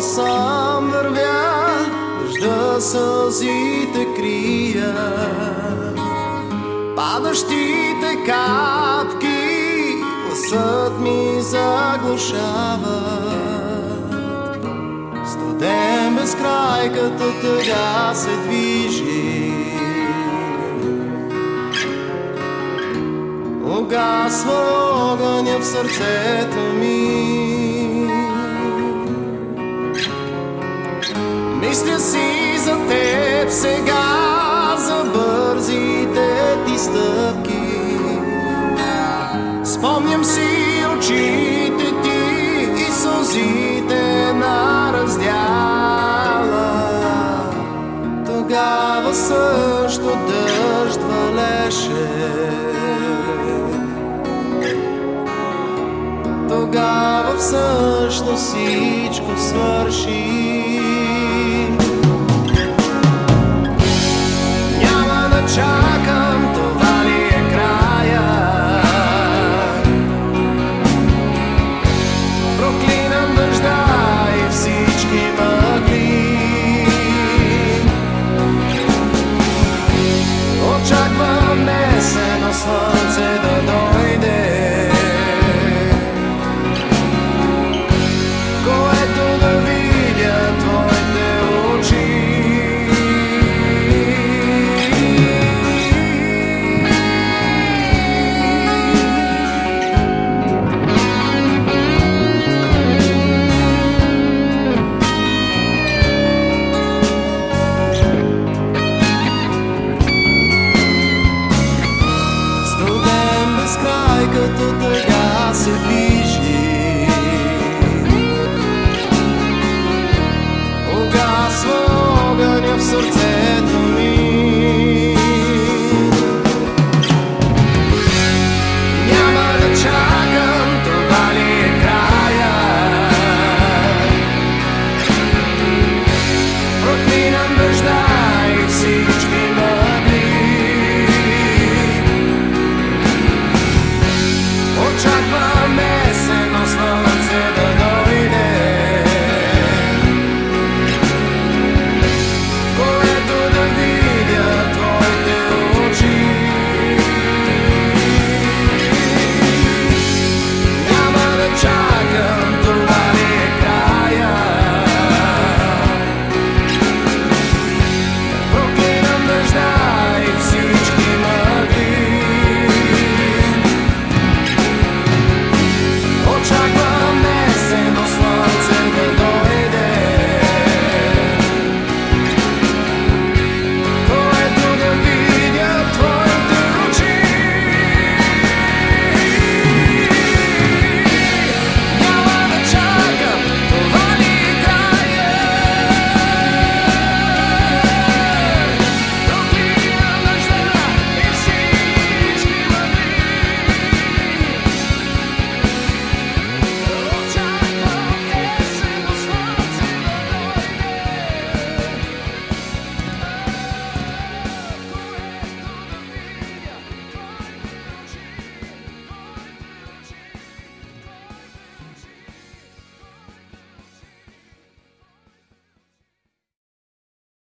сам вървя, дъжда сълзите крия, падащите капки Гласът ми заглушава. Студен безкрай като тъга се движи. Угасва огъня в сърцето ми. Мисля си за теб сега, за бързите ти стъпки. Спомням си очите ти и сълзите на раздяла. Тогава също дъжд валеше. Тогава всъщност всичко свърши.